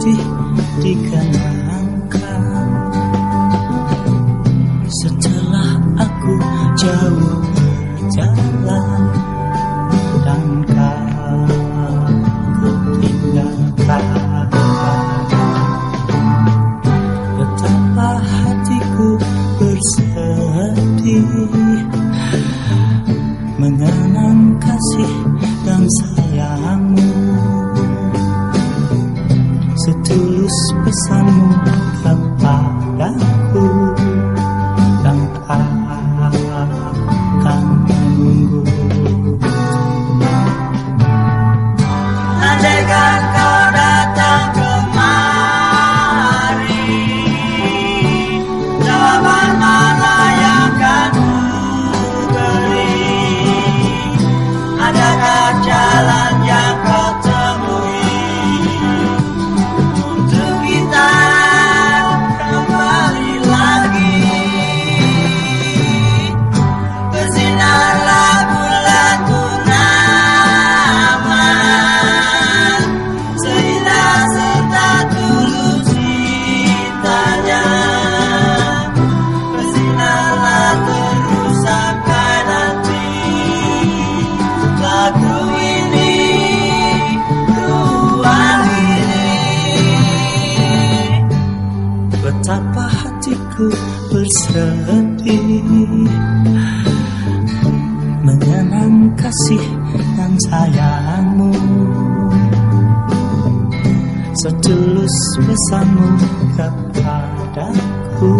sedih dikenangkan pesanmu kepadaku. Dan akan menunggu. Andaikan kau datang kemari Jawaban mana yang akan ku beri? Adakah jalan bersedih Mengenang kasih dan sayangmu. Setulus pesanmu kepadaku